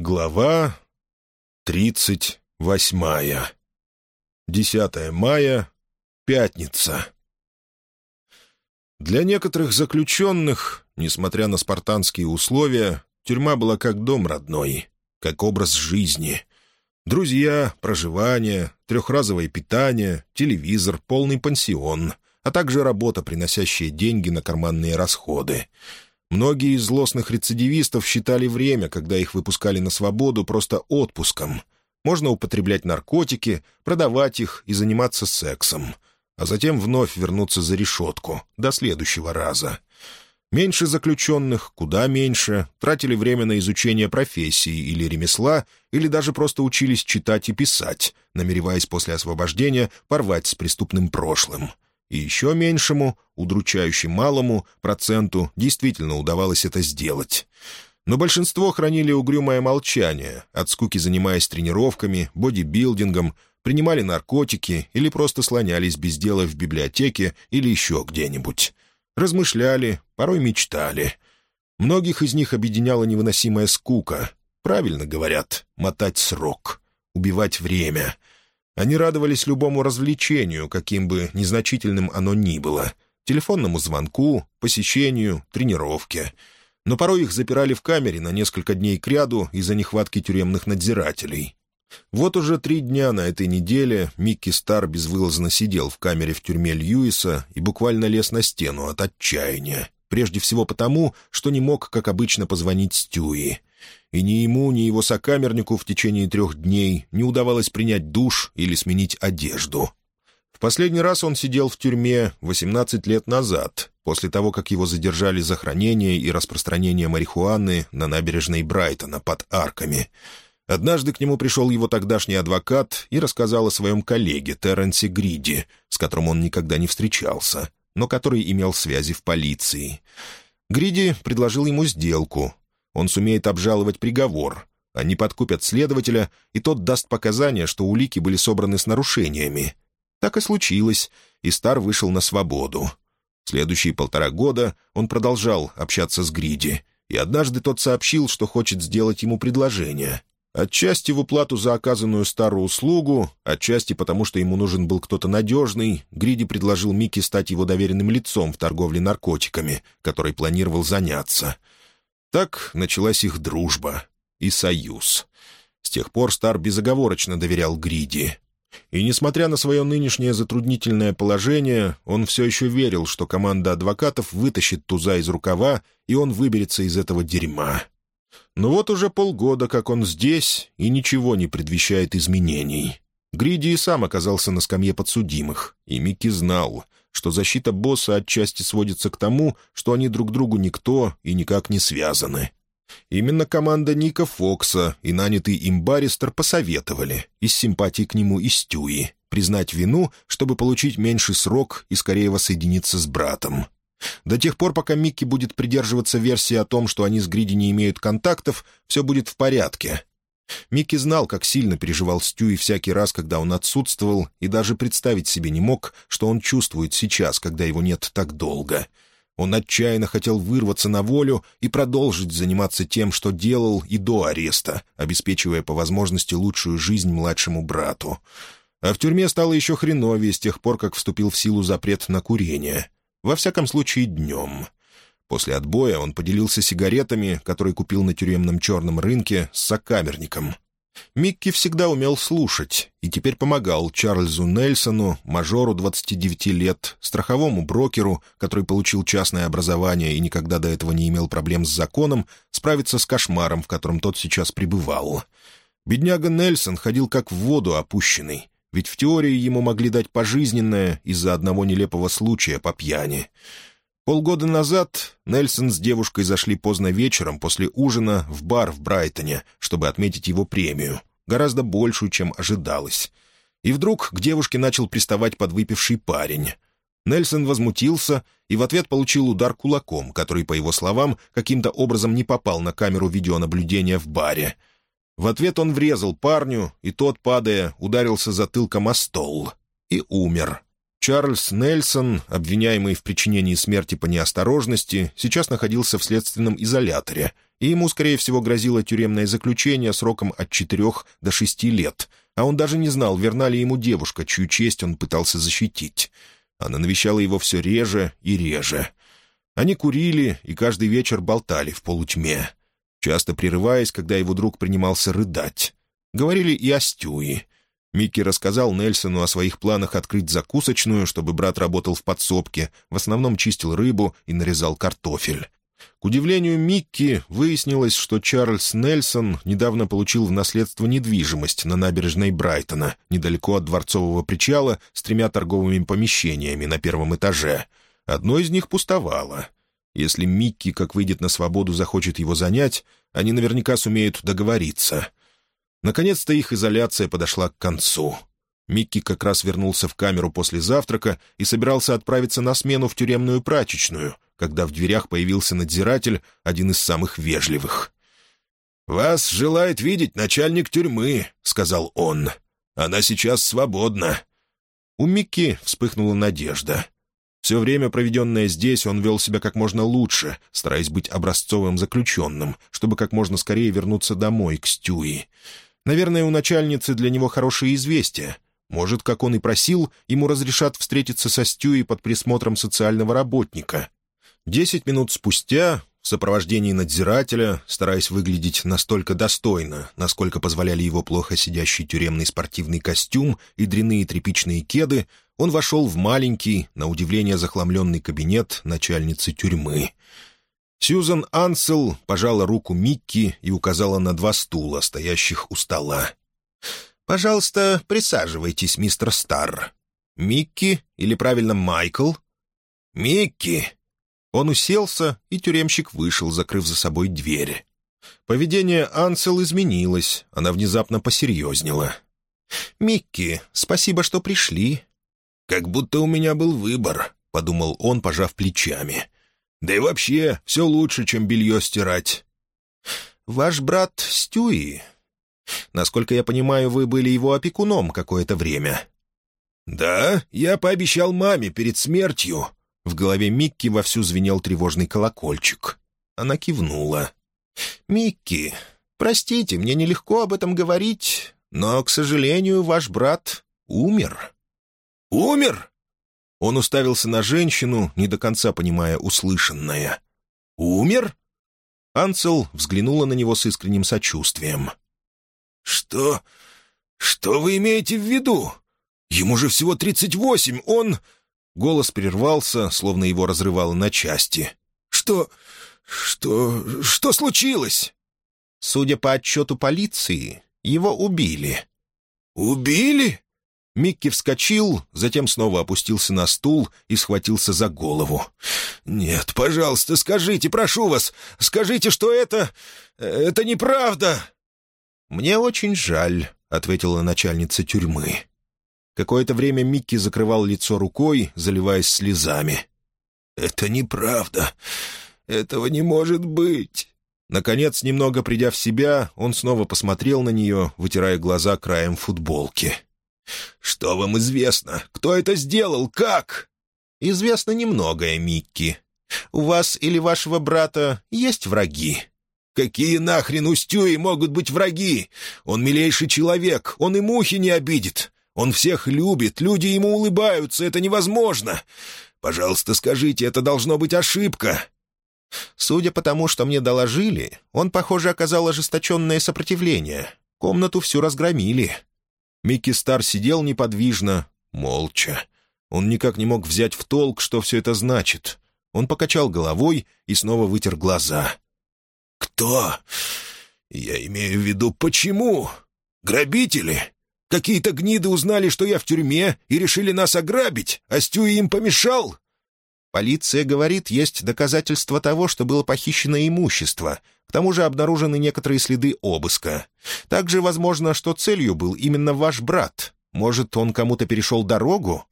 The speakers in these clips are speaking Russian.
Глава тридцать восьмая. Десятое мая. Пятница. Для некоторых заключенных, несмотря на спартанские условия, тюрьма была как дом родной, как образ жизни. Друзья, проживание, трехразовое питание, телевизор, полный пансион, а также работа, приносящая деньги на карманные расходы — Многие из злостных рецидивистов считали время, когда их выпускали на свободу, просто отпуском. Можно употреблять наркотики, продавать их и заниматься сексом, а затем вновь вернуться за решетку до следующего раза. Меньше заключенных, куда меньше, тратили время на изучение профессии или ремесла, или даже просто учились читать и писать, намереваясь после освобождения порвать с преступным прошлым — и еще меньшему, удручающе малому, проценту действительно удавалось это сделать. Но большинство хранили угрюмое молчание, от скуки занимаясь тренировками, бодибилдингом, принимали наркотики или просто слонялись без дела в библиотеке или еще где-нибудь. Размышляли, порой мечтали. Многих из них объединяла невыносимая скука. Правильно говорят, мотать срок, убивать время — они радовались любому развлечению, каким бы незначительным оно ни было. Телефонному звонку, посещению, тренировке. Но порой их запирали в камере на несколько дней кряду из-за нехватки тюремных надзирателей. Вот уже три дня на этой неделе Микки Стар безвылазно сидел в камере в тюрьме Льюиса и буквально лез на стену от отчаяния. Прежде всего потому, что не мог, как обычно, позвонить Стюи и ни ему, ни его сокамернику в течение трех дней не удавалось принять душ или сменить одежду. В последний раз он сидел в тюрьме 18 лет назад, после того, как его задержали за хранение и распространение марихуаны на набережной Брайтона под арками. Однажды к нему пришел его тогдашний адвокат и рассказал о своем коллеге Терренсе Гриди, с которым он никогда не встречался, но который имел связи в полиции. Гриди предложил ему сделку, он сумеет обжаловать приговор. Они подкупят следователя, и тот даст показания, что улики были собраны с нарушениями. Так и случилось, и Стар вышел на свободу. Следующие полтора года он продолжал общаться с Гриди, и однажды тот сообщил, что хочет сделать ему предложение. Отчасти в уплату за оказанную старую услугу, отчасти потому, что ему нужен был кто-то надежный, Гриди предложил Микки стать его доверенным лицом в торговле наркотиками, которой планировал заняться — так началась их дружба и союз. С тех пор Стар безоговорочно доверял Гриди. И, несмотря на свое нынешнее затруднительное положение, он все еще верил, что команда адвокатов вытащит туза из рукава, и он выберется из этого дерьма. Но вот уже полгода, как он здесь, и ничего не предвещает изменений. Гриди и сам оказался на скамье подсудимых, и Микки знал — что защита босса отчасти сводится к тому, что они друг другу никто и никак не связаны. Именно команда Ника Фокса и нанятый им баристер посоветовали, из симпатии к нему и Стюи, признать вину, чтобы получить меньший срок и скорее воссоединиться с братом. До тех пор, пока Микки будет придерживаться версии о том, что они с Гриди не имеют контактов, все будет в порядке, Микки знал, как сильно переживал Стюи всякий раз, когда он отсутствовал, и даже представить себе не мог, что он чувствует сейчас, когда его нет так долго. Он отчаянно хотел вырваться на волю и продолжить заниматься тем, что делал и до ареста, обеспечивая по возможности лучшую жизнь младшему брату. А в тюрьме стало еще хреновее с тех пор, как вступил в силу запрет на курение. Во всяком случае, днем. После отбоя он поделился сигаретами, которые купил на тюремном черном рынке, с сокамерником. Микки всегда умел слушать и теперь помогал Чарльзу Нельсону, мажору 29 лет, страховому брокеру, который получил частное образование и никогда до этого не имел проблем с законом, справиться с кошмаром, в котором тот сейчас пребывал. Бедняга Нельсон ходил как в воду опущенный, ведь в теории ему могли дать пожизненное из-за одного нелепого случая по пьяни — Полгода назад Нельсон с девушкой зашли поздно вечером после ужина в бар в Брайтоне, чтобы отметить его премию, гораздо большую, чем ожидалось. И вдруг к девушке начал приставать подвыпивший парень. Нельсон возмутился и в ответ получил удар кулаком, который, по его словам, каким-то образом не попал на камеру видеонаблюдения в баре. В ответ он врезал парню, и тот, падая, ударился затылком о стол и умер. Чарльз Нельсон, обвиняемый в причинении смерти по неосторожности, сейчас находился в следственном изоляторе, и ему, скорее всего, грозило тюремное заключение сроком от четырех до шести лет, а он даже не знал, верна ли ему девушка, чью честь он пытался защитить. Она навещала его все реже и реже. Они курили и каждый вечер болтали в полутьме, часто прерываясь, когда его друг принимался рыдать. Говорили и о Стюи. Микки рассказал Нельсону о своих планах открыть закусочную, чтобы брат работал в подсобке, в основном чистил рыбу и нарезал картофель. К удивлению Микки, выяснилось, что Чарльз Нельсон недавно получил в наследство недвижимость на набережной Брайтона, недалеко от дворцового причала, с тремя торговыми помещениями на первом этаже. Одно из них пустовало. Если Микки, как выйдет на свободу, захочет его занять, они наверняка сумеют договориться. Наконец-то их изоляция подошла к концу. Микки как раз вернулся в камеру после завтрака и собирался отправиться на смену в тюремную прачечную, когда в дверях появился надзиратель, один из самых вежливых. «Вас желает видеть начальник тюрьмы», — сказал он. «Она сейчас свободна». У Микки вспыхнула надежда. Все время, проведенное здесь, он вел себя как можно лучше, стараясь быть образцовым заключенным, чтобы как можно скорее вернуться домой, к Стюи. Наверное, у начальницы для него хорошие известия. Может, как он и просил, ему разрешат встретиться со Стюи под присмотром социального работника. Десять минут спустя, в сопровождении надзирателя, стараясь выглядеть настолько достойно, насколько позволяли его плохо сидящий тюремный спортивный костюм и дряные тряпичные кеды, он вошел в маленький, на удивление захламленный кабинет начальницы тюрьмы. Сьюзан Ансел пожала руку Микки и указала на два стула, стоящих у стола. «Пожалуйста, присаживайтесь, мистер Старр. Микки или, правильно, Майкл?» «Микки!» Он уселся, и тюремщик вышел, закрыв за собой дверь. Поведение Ансел изменилось, она внезапно посерьезнела. «Микки, спасибо, что пришли». «Как будто у меня был выбор», — подумал он, пожав плечами. Да и вообще, все лучше, чем белье стирать. Ваш брат Стюи. Насколько я понимаю, вы были его опекуном какое-то время. Да, я пообещал маме перед смертью. В голове Микки вовсю звенел тревожный колокольчик. Она кивнула. «Микки, простите, мне нелегко об этом говорить, но, к сожалению, ваш брат умер». «Умер?» Он уставился на женщину, не до конца понимая услышанное. «Умер?» Анцел взглянула на него с искренним сочувствием. «Что? Что вы имеете в виду? Ему же всего тридцать восемь, он...» Голос прервался, словно его разрывало на части. «Что... что... что случилось?» Судя по отчету полиции, его убили. «Убили?» Микки вскочил, затем снова опустился на стул и схватился за голову. «Нет, пожалуйста, скажите, прошу вас, скажите, что это... это неправда!» «Мне очень жаль», — ответила начальница тюрьмы. Какое-то время Микки закрывал лицо рукой, заливаясь слезами. «Это неправда. Этого не может быть». Наконец, немного придя в себя, он снова посмотрел на нее, вытирая глаза краем футболки. «Что вам известно? Кто это сделал? Как?» «Известно немногое, Микки. У вас или вашего брата есть враги?» «Какие нахрен у Стюи могут быть враги? Он милейший человек, он и мухи не обидит. Он всех любит, люди ему улыбаются, это невозможно. Пожалуйста, скажите, это должно быть ошибка». Судя по тому, что мне доложили, он, похоже, оказал ожесточенное сопротивление. Комнату всю разгромили. Микки Стар сидел неподвижно, молча. Он никак не мог взять в толк, что все это значит. Он покачал головой и снова вытер глаза. «Кто? Я имею в виду, почему? Грабители? Какие-то гниды узнали, что я в тюрьме, и решили нас ограбить, а Стюи им помешал?» Полиция говорит, есть доказательства того, что было похищено имущество. К тому же обнаружены некоторые следы обыска. Также возможно, что целью был именно ваш брат. Может, он кому-то перешел дорогу?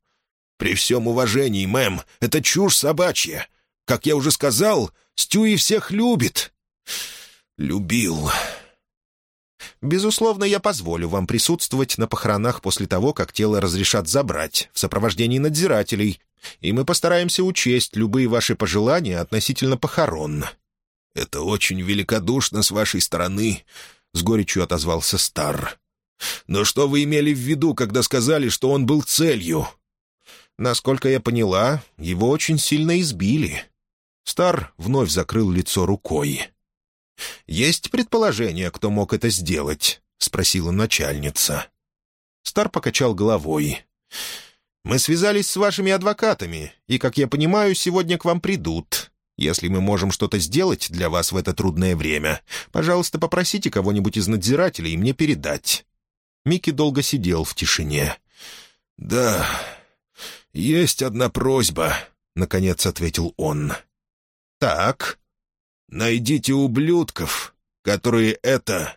При всем уважении, мэм, это чушь собачья. Как я уже сказал, Стюи всех любит. Любил. Безусловно, я позволю вам присутствовать на похоронах после того, как тело разрешат забрать, в сопровождении надзирателей, и мы постараемся учесть любые ваши пожелания относительно похорон». «Это очень великодушно с вашей стороны», — с горечью отозвался Стар. «Но что вы имели в виду, когда сказали, что он был целью?» «Насколько я поняла, его очень сильно избили». Стар вновь закрыл лицо рукой. «Есть предположение, кто мог это сделать?» — спросила начальница. Стар покачал головой. «Мы связались с вашими адвокатами, и, как я понимаю, сегодня к вам придут. Если мы можем что-то сделать для вас в это трудное время, пожалуйста, попросите кого-нибудь из надзирателей мне передать». Микки долго сидел в тишине. «Да, есть одна просьба», — наконец ответил он. «Так?» «Найдите ублюдков, которые это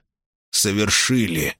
совершили».